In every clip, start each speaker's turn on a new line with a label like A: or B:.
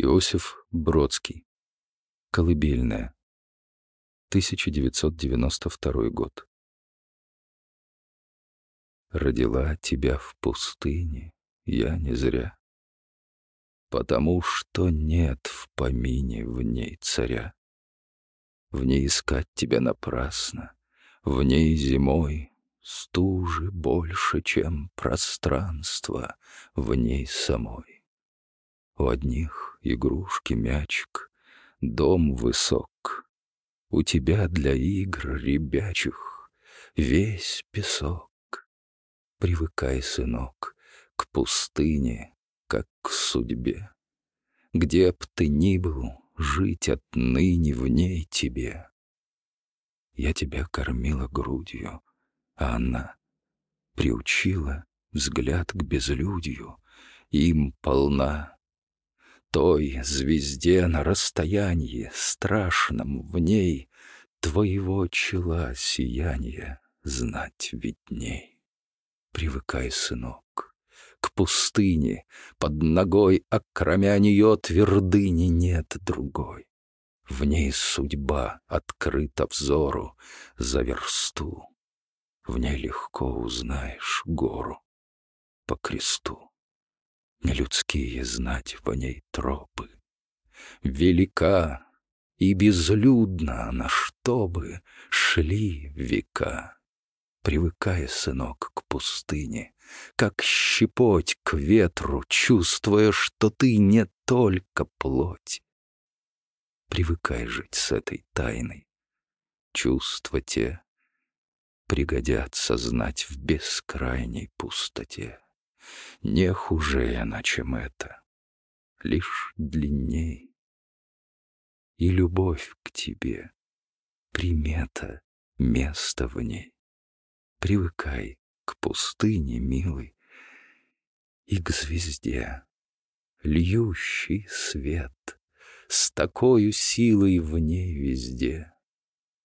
A: Иосиф Бродский. Колыбельная. 1992 год. Родила тебя в пустыне я не зря, Потому что нет в помине в ней царя. В ней искать тебя напрасно, в ней зимой Стужи больше, чем пространство в ней самой. У одних игрушки мячик, дом высок, У тебя для игр ребячих весь песок. Привыкай, сынок, к пустыне, как к судьбе. Где б ты ни был, жить отныне в ней тебе. Я тебя кормила грудью, а она приучила взгляд к безлюдью, им полна. Той звезде на расстоянии страшном в ней Твоего чела сияние знать видней. Привыкай, сынок, к пустыне, под ногой, кроме нее твердыни нет другой. В ней судьба открыта взору за версту. В ней легко узнаешь гору по кресту. Нелюдские знать в ней тропы. Велика и безлюдна она, чтобы шли века. Привыкая, сынок, к пустыне, Как щепоть к ветру, Чувствуя, что ты не только плоть. Привыкай жить с этой тайной. Чувства те пригодятся знать в бескрайней пустоте. Не хуже она, чем это, лишь длинней. И любовь к тебе — примета, место в ней. Привыкай к пустыне, милый, и к звезде. Льющий свет с такой силой в ней везде.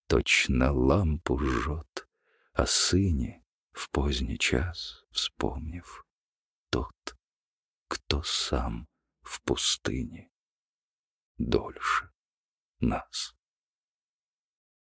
A: Точно лампу жжет, о сыне в поздний час вспомнив. Сам в пустыне дольше нас.